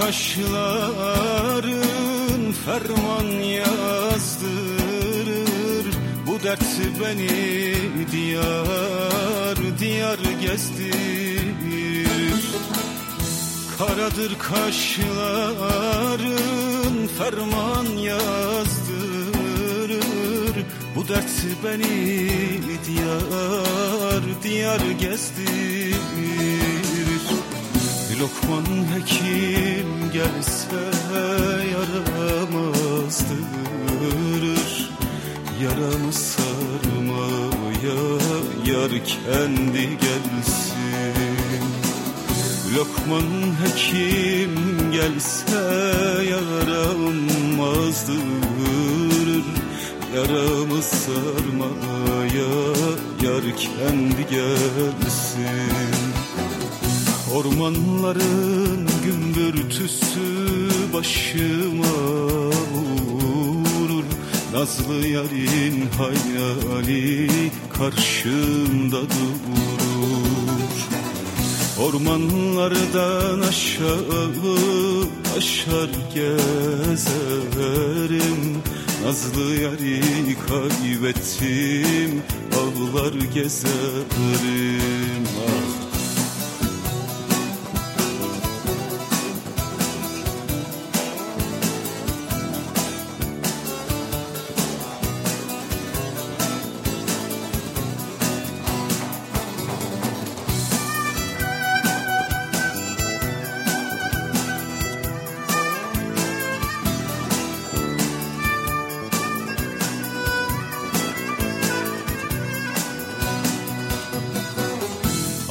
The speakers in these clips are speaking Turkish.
kaşların ferman yazdırır. Bu dert beni diyar diyar gezdirir. Karadır kaşların ferman yazdırır. Bu dert beni diyar diyar gezdirir Lokman hekim gelse yaramazdır Yaramı sarmaya yar kendi gelsin. Lokman hekim gelse yaramazdır Yaramı sarmaya yar kendi gelsin Ormanların gümbürtüsü başıma vurur. Nazlı yarın hayali karşımda durur. Ormanlardan aşağı aşar gezerim. Nazlı yari kaybettim ağlar gezerim. Ah.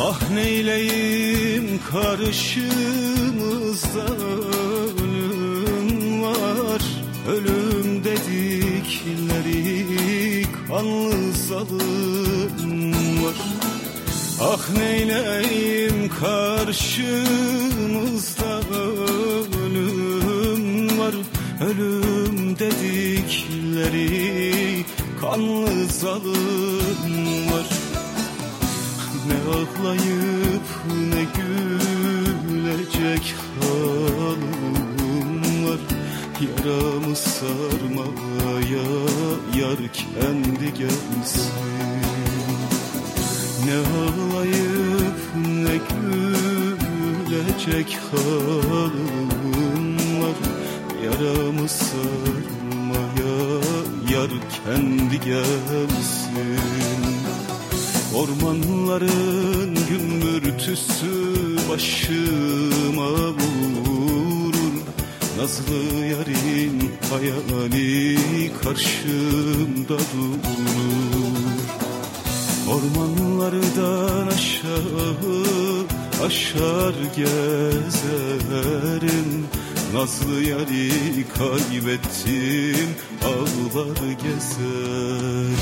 Ah neyleyim karşımızda ölüm var. Ölüm dedikleri kanlı zalim var. Ah neyleyim karşımızda? Ölüm var. Ölüm dedikleri kanlı zalim var ağlayıp ne gülecek halim var Yaramı sarmaya yar kendi gelsin. Ne ağlayıp ne gülecek halim var Yaramı sarmaya yar kendi gelsin Ormanların gümbürtüsü başıma vurur. Nazlı yarın hayali karşımda durur. Ormanlardan aşağı aşar gezerim. Nazlı yari kaybettim ağlar gezerim